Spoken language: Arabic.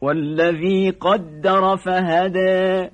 والذي قدر فهدى